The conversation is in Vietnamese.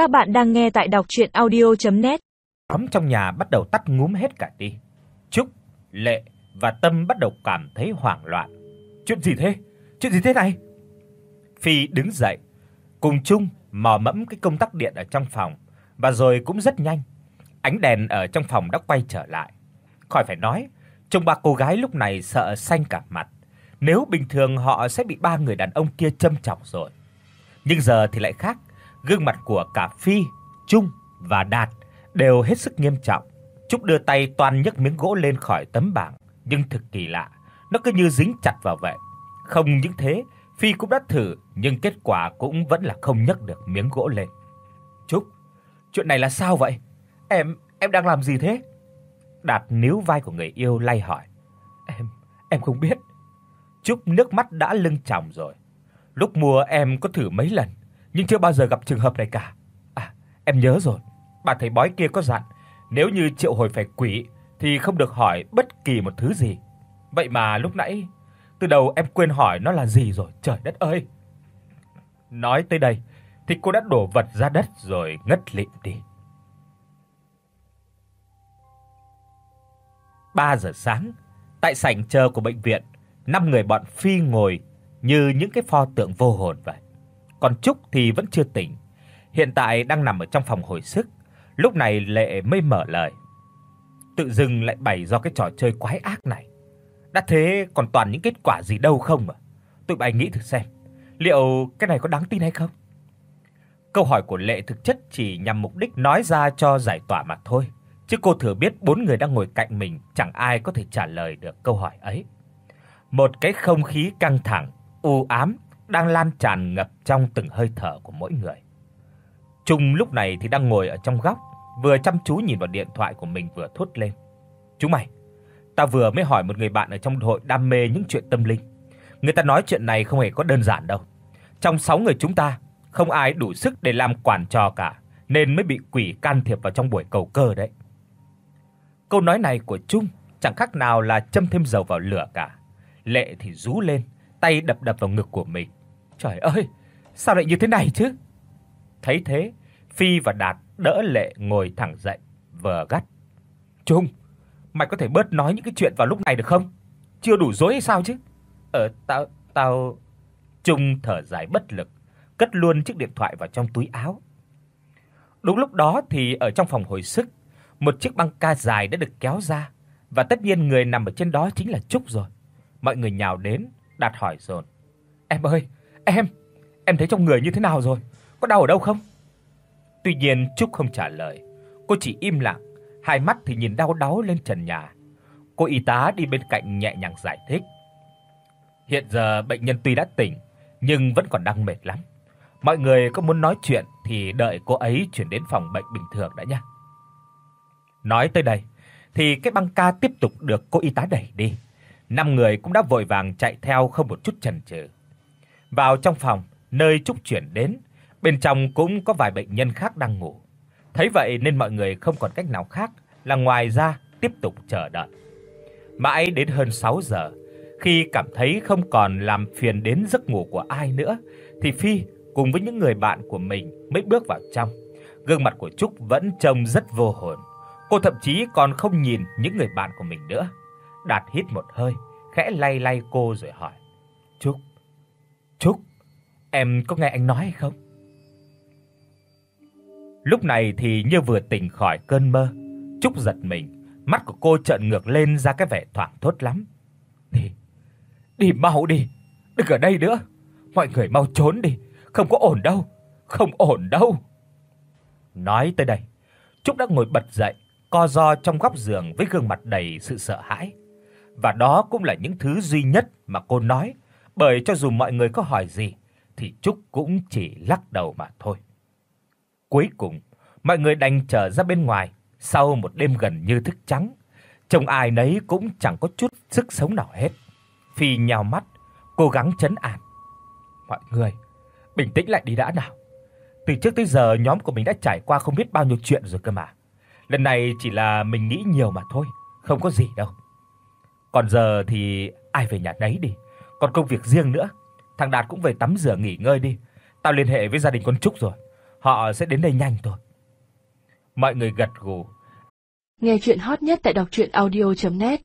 Các bạn đang nghe tại đọc audio net Ấm trong nhà bắt đầu tắt ngúm hết cả đi. Trúc, Lệ và Tâm bắt đầu cảm thấy hoảng loạn. Chuyện gì thế? Chuyện gì thế này? Phi đứng dậy, cùng chung mò mẫm cái công tắc điện ở trong phòng và rồi cũng rất nhanh, ánh đèn ở trong phòng đã quay trở lại. Khỏi phải nói, trông ba cô gái lúc này sợ xanh cả mặt. Nếu bình thường họ sẽ bị ba người đàn ông kia châm chọc rồi. Nhưng giờ thì lại khác, gương mặt của cả Phi, Trung và Đạt đều hết sức nghiêm trọng. Trúc đưa tay toan nhấc miếng gỗ lên khỏi tấm bảng, nhưng thực kỳ lạ, nó cứ như dính chặt vào vậy. Không những thế, Phi cũng đã thử, nhưng kết quả cũng vẫn là không nhấc được miếng gỗ lên. "Trúc, chuyện này là sao vậy? Em em đang làm gì thế?" Đạt níu vai của người yêu lay hỏi. "Em em không biết." Trúc nước mắt đã lưng tròng rồi. Lúc mua em có thử mấy lần, nhưng chưa bao giờ gặp trường hợp này cả. À, em nhớ rồi. Bà thầy bói kia có dặn, nếu như triệu hồi phải quỷ thì không được hỏi bất kỳ một thứ gì. Vậy mà lúc nãy từ đầu em quên hỏi nó là gì rồi, trời đất ơi. Nói tới đây thì cô đã đổ vật ra đất rồi ngất lịm đi. 3 giờ sáng, tại sảnh chờ của bệnh viện, năm người bọn Phi ngồi như những cái pho tượng vô hồn vậy. Còn Trúc thì vẫn chưa tỉnh, hiện tại đang nằm ở trong phòng hồi sức. Lúc này Lệ mới mở lời. Tự dưng lại bày do cái trò chơi quái ác này. Đã thế còn toàn những kết quả gì đâu không à? Tụi bay nghĩ thử xem, liệu cái này có đáng tin hay không? Câu hỏi của Lệ thực chất chỉ nhằm mục đích nói ra cho giải tỏa mà thôi, chứ cô thừa biết bốn người đang ngồi cạnh mình chẳng ai có thể trả lời được câu hỏi ấy. Một cái không khí căng thẳng, u ám đang lan tràn ngập trong từng hơi thở của mỗi người. Trung lúc này thì đang ngồi ở trong góc, vừa chăm chú nhìn vào điện thoại của mình vừa thốt lên. "Chúng mày, ta vừa mới hỏi một người bạn ở trong hội đam mê những chuyện tâm linh. Người ta nói chuyện này không hề có đơn giản đâu. Trong 6 người chúng ta, không ai đủ sức để làm quản trò cả, nên mới bị quỷ can thiệp vào trong buổi cầu cơ đấy." Câu nói này của Trung chẳng khác nào là châm thêm dầu vào lửa cả. Lệ thì rú lên, tay đập đập vào ngực của mình. Trời ơi, sao lại như thế này chứ? Thấy thế, Phi và Đạt đỡ Lệ ngồi thẳng dậy, vờ gắt. "Trung, mày có thể bớt nói những cái chuyện vào lúc này được không? Chưa đủ dối hay sao chứ?" "Ờ tao tao" Trung thở dài bất lực, cất luôn chiếc điện thoại vào trong túi áo. Đúng lúc đó thì ở trong phòng hồi sức, một chiếc băng ca dài đã được kéo ra và tất nhiên người nằm ở trên đó chính là Trúc rồi. Mọi người nhào đến, đặt hỏi dồn. "Em ơi, em, em thấy trong người như thế nào rồi? Có đau ở đâu không?" Tuy nhiên Trúc không trả lời, cô chỉ im lặng, hai mắt thì nhìn đau đáu lên trần nhà. Cô y tá đi bên cạnh nhẹ nhàng giải thích. Hiện giờ bệnh nhân tuy đã tỉnh nhưng vẫn còn đang mệt lắm. Mọi người có muốn nói chuyện thì đợi cô ấy chuyển đến phòng bệnh bình thường đã nhé. Nói tới đây thì cái băng ca tiếp tục được cô y tá đẩy đi. Năm người cũng đã vội vàng chạy theo không một chút chần chừ. Vào trong phòng, nơi Trúc chuyển đến, bên trong cũng có vài bệnh nhân khác đang ngủ. Thấy vậy nên mọi người không còn cách nào khác là ngoài ra tiếp tục chờ đợi. Mãi đến hơn 6 giờ, khi cảm thấy không còn làm phiền đến giấc ngủ của ai nữa thì Phi cùng với những người bạn của mình mới bước vào trong. Gương mặt của Trúc vẫn trông rất vô hồn. Cô thậm chí còn không nhìn những người bạn của mình nữa. Đạt hít một hơi, khẽ lay lay cô rồi hỏi: "Trúc, Trúc, em có nghe anh nói hay không?" Lúc này thì như vừa tỉnh khỏi cơn mơ, Trúc giật mình, mắt của cô trợn ngược lên ra cái vẻ thoảng thốt lắm. "Đi, đi mau đi, đừng ở đây nữa. Mọi người mau trốn đi, không có ổn đâu, không ổn đâu." Nói tới đây, Trúc đã ngồi bật dậy, co ro trong góc giường với gương mặt đầy sự sợ hãi. Và đó cũng là những thứ duy nhất mà cô nói, bởi cho dù mọi người có hỏi gì thì Trúc cũng chỉ lắc đầu mà thôi. Cuối cùng, mọi người đành trở ra bên ngoài sau một đêm gần như thức trắng. Trông ai nấy cũng chẳng có chút sức sống nào hết. Phi nhào mắt, cố gắng trấn an. "Mọi người, bình tĩnh lại đi đã nào. Từ trước tới giờ nhóm của mình đã trải qua không biết bao nhiêu chuyện rồi cơ mà. Lần này chỉ là mình nghĩ nhiều mà thôi, không có gì đâu. Còn giờ thì ai về nhà đấy đi, còn công việc riêng nữa. Thằng Đạt cũng về tắm rửa nghỉ ngơi đi. Tao liên hệ với gia đình con Trúc rồi, họ sẽ đến đây nhanh thôi." Mọi người gật gù. Nghe truyện hot nhất tại doctruyenaudio.net